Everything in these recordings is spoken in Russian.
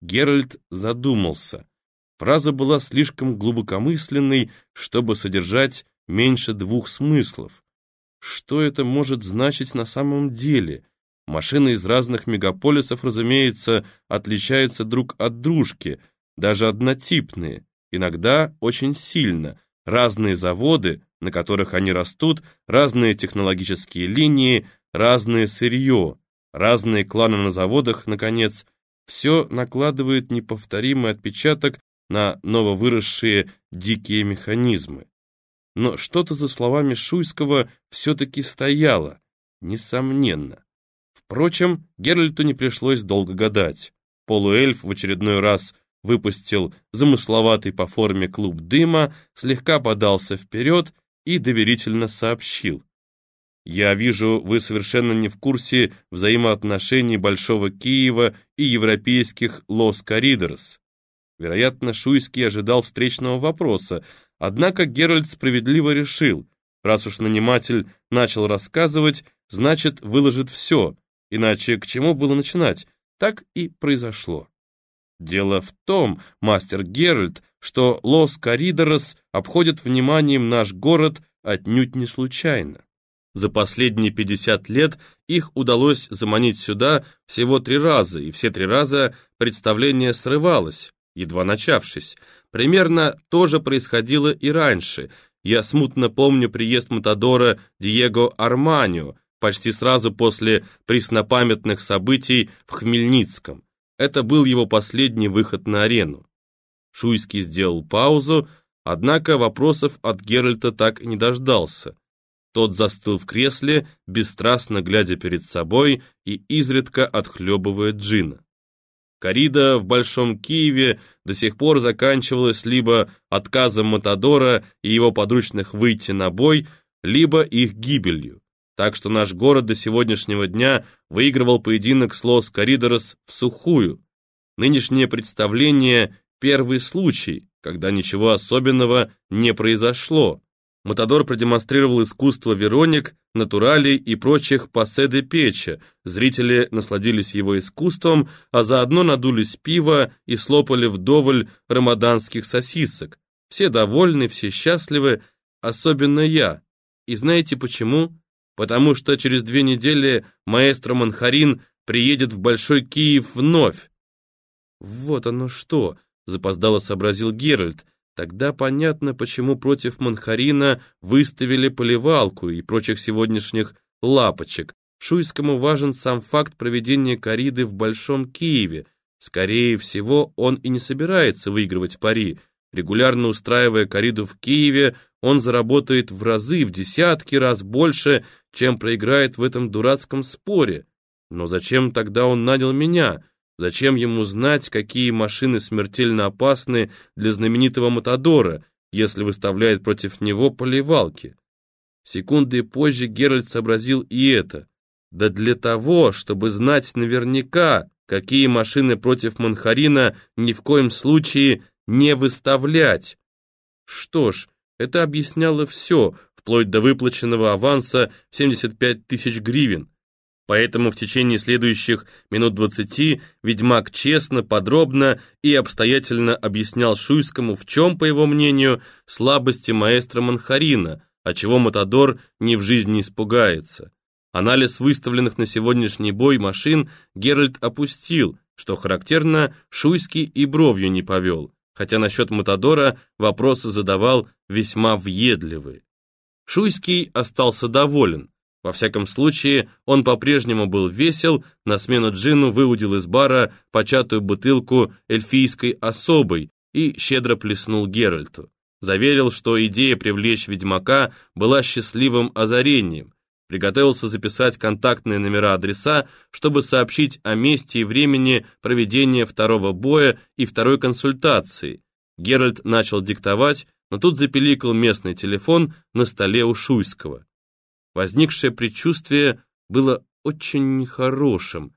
Геральт задумался. Фраза была слишком глубокомысленной, чтобы содержать меньше двух смыслов. Что это может значить на самом деле? Машины из разных мегаполисов, разумеется, отличаются друг от дружки, даже однотипные, иногда очень сильно. Разные заводы, на которых они растут, разные технологические линии, разное сырье, разные кланы на заводах, наконец, все накладывает неповторимый отпечаток на нововыросшие дикие механизмы. Но что-то за словами Шуйского все-таки стояло, несомненно. Впрочем, Геральту не пришлось долго гадать. Полуэльф в очередной раз выпустил замысловатый по форме клуб дыма, слегка подался вперед и доверительно сообщил. «Я вижу, вы совершенно не в курсе взаимоотношений Большого Киева и европейских Лос Коридорс. Вероятно, Шуйский ожидал встречного вопроса, однако Геральт справедливо решил, раз уж наниматель начал рассказывать, значит, выложит все, иначе к чему было начинать? Так и произошло. Дело в том, мастер Геральт, что Лос Коридорос обходит вниманием наш город отнюдь не случайно. За последние 50 лет их удалось заманить сюда всего три раза, и все три раза представление срывалось, едва начавшись. Примерно то же происходило и раньше. Я смутно помню приезд Матадора Диего Арманио, почти сразу после преснопамятных событий в Хмельницком. Это был его последний выход на арену. Шуйский сделал паузу, однако вопросов от Геральта так и не дождался. Тот застыл в кресле, бесстрастно глядя перед собой и изредка отхлебывая джина. Корида в Большом Киеве до сих пор заканчивалась либо отказом Матадора и его подручных выйти на бой, либо их гибелью. Так что наш город до сегодняшнего дня выигрывал поединок с Лос Коридорос в сухую. Нынешнее представление – первый случай, когда ничего особенного не произошло. Матадор продемонстрировал искусство Вероник, натуралей и прочих пассе де печа. Зрители насладились его искусством, а заодно надулись пиво и слопали вдоволь рамаданских сосисок. Все довольны, все счастливы, особенно я. И знаете почему? Потому что через две недели маэстро Манхарин приедет в Большой Киев вновь. Вот оно что, запоздало сообразил Геральт, Тогда понятно, почему против Манхарина выставили поливалку и прочих сегодняшних лапочек. Шуйскому важен сам факт проведения кориды в Большом Киеве. Скорее всего, он и не собирается выигрывать пари. Регулярно устраивая кориду в Киеве, он заработает в разы, в десятки раз больше, чем проиграет в этом дурацком споре. Но зачем тогда он нанял меня? Зачем ему знать, какие машины смертельно опасны для знаменитого Матадора, если выставляет против него поливалки? Секунды позже Геральт сообразил и это. Да для того, чтобы знать наверняка, какие машины против Манхарина ни в коем случае не выставлять. Что ж, это объясняло все, вплоть до выплаченного аванса 75 тысяч гривен. Поэтому в течение следующих минут двадцати ведьмак честно, подробно и обстоятельно объяснял Шуйскому, в чем, по его мнению, слабости маэстро Манхарина, от чего Матадор ни в жизни испугается. Анализ выставленных на сегодняшний бой машин Геральт опустил, что характерно, Шуйский и бровью не повел, хотя насчет Матадора вопросы задавал весьма въедливые. Шуйский остался доволен, во всяком случае, он по-прежнему был весел, на смену джину выудил из бара початую бутылку эльфийской особой и щедро плеснул Геральту. Заверил, что идея привлечь ведьмака была счастливым озарением. Приготовился записать контактные номера адреса, чтобы сообщить о месте и времени проведения второго боя и второй консультации. Геральт начал диктовать, но тут запеликал местный телефон на столе у Шуйского. Возникшее предчувствие было очень нехорошим.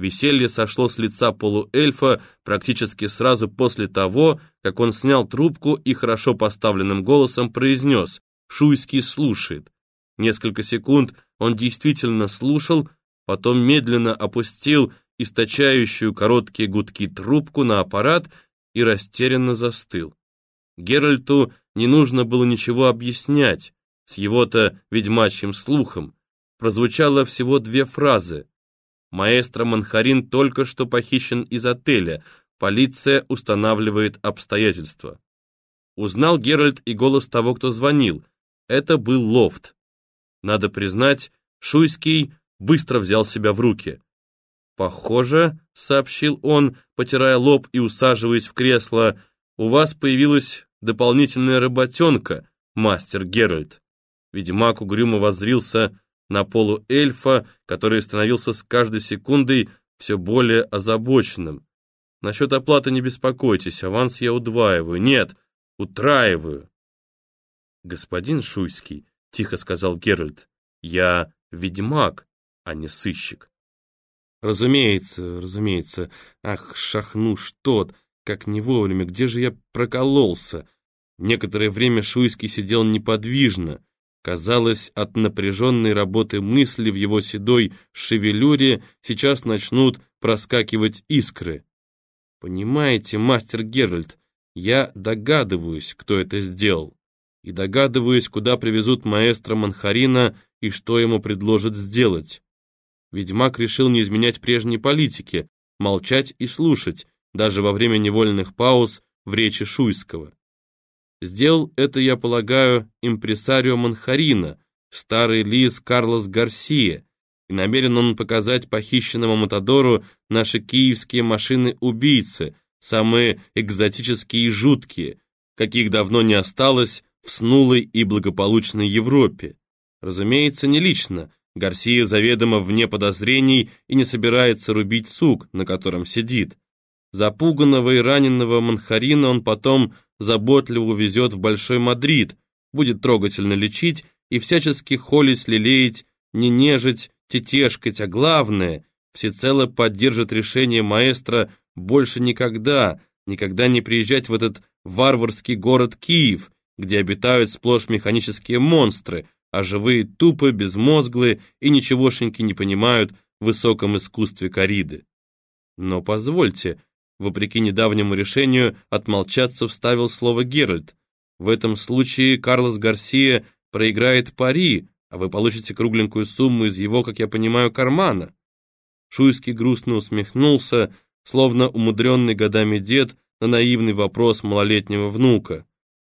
Веселье сошло с лица полуэльфа практически сразу после того, как он снял трубку и хорошо поставленным голосом произнес «Шуйский слушает». Несколько секунд он действительно слушал, потом медленно опустил источающую короткие гудки трубку на аппарат и растерянно застыл. Геральту не нужно было ничего объяснять, с его-то ведьмачьим слухом. Прозвучало всего две фразы. Маэстро Манхарин только что похищен из отеля, полиция устанавливает обстоятельства. Узнал Геральт и голос того, кто звонил. Это был Лофт. Надо признать, Шуйский быстро взял себя в руки. «Похоже», — сообщил он, потирая лоб и усаживаясь в кресло, «у вас появилась дополнительная работенка, мастер Геральт». Ведьмак угрюмо воззрился на полуэльфа, который становился с каждой секундой все более озабоченным. «Насчет оплаты не беспокойтесь, аванс я удваиваю. Нет, утраиваю». «Господин Шуйский», — тихо сказал Геральт, — «я ведьмак, а не сыщик». «Разумеется, разумеется. Ах, шахнуш тот, как не вовремя, где же я прокололся?» Некоторое время Шуйский сидел неподвижно. Казалось, от напряженной работы мысли в его седой шевелюре сейчас начнут проскакивать искры. «Понимаете, мастер Геральт, я догадываюсь, кто это сделал, и догадываюсь, куда привезут маэстро Манхарина и что ему предложат сделать. Ведьмак решил не изменять прежней политике, молчать и слушать, даже во время невольных пауз в речи Шуйского. Сделал это, я полагаю, импресарио Манхарина, старый лис Карлос Гарсия, и намерен он показать похищенному Матадору наши киевские машины-убийцы, самые экзотические и жуткие, каких давно не осталось в снулой и благополучной Европе. Разумеется, не лично, Гарсия заведомо вне подозрений и не собирается рубить сук, на котором сидит. Запуганного и раненого Манхарина он потом заботливо увезет в Большой Мадрид, будет трогательно лечить и всячески холить, лелеять, не нежить, тетешкать, а главное, всецело поддержит решение маэстро больше никогда, никогда не приезжать в этот варварский город Киев, где обитают сплошь механические монстры, а живые тупы, безмозглые и ничегошеньки не понимают в высоком искусстве кориды. Но позвольте, Вопреки недавнему решению отмолчаться вставил слово Геральт. В этом случае Карлос Гарсия проиграет пари, а вы получите кругленькую сумму из его, как я понимаю, кармана. Шуйский грустно усмехнулся, словно умудренный годами дед на наивный вопрос малолетнего внука.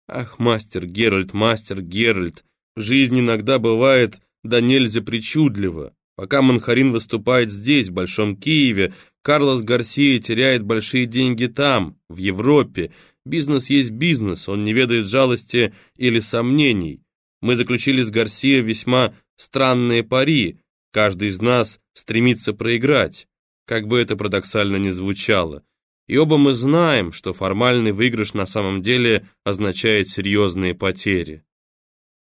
«Ах, мастер Геральт, мастер Геральт, жизнь иногда бывает да нельзя причудливо. Пока Манхарин выступает здесь, в Большом Киеве, Карлос Гарсия теряет большие деньги там, в Европе. Бизнес есть бизнес, он не ведает жалости или сомнений. Мы заключили с Гарсия весьма странные пари. Каждый из нас стремится проиграть, как бы это парадоксально ни звучало. И оба мы знаем, что формальный выигрыш на самом деле означает серьезные потери.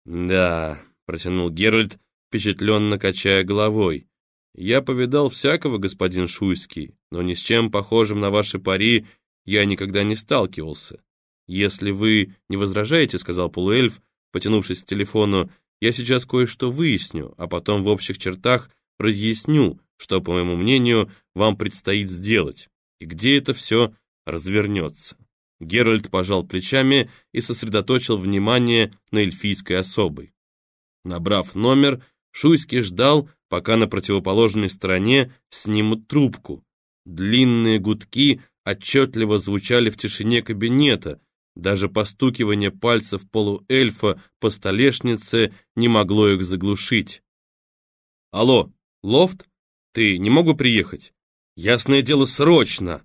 «Да», — протянул Геральт, впечатленно качая головой. «Я повидал всякого, господин Шуйский, но ни с чем похожим на ваши пари я никогда не сталкивался. Если вы не возражаете, — сказал полуэльф, потянувшись к телефону, — я сейчас кое-что выясню, а потом в общих чертах разъясню, что, по моему мнению, вам предстоит сделать, и где это все развернется». Геральт пожал плечами и сосредоточил внимание на эльфийской особой. Набрав номер, Шуйский ждал, пока на противоположной стороне снимут трубку. Длинные гудки отчетливо звучали в тишине кабинета, даже постукивание пальцев полуэльфа по столешнице не могло их заглушить. «Алло, лофт? Ты не мог бы приехать? Ясное дело, срочно!»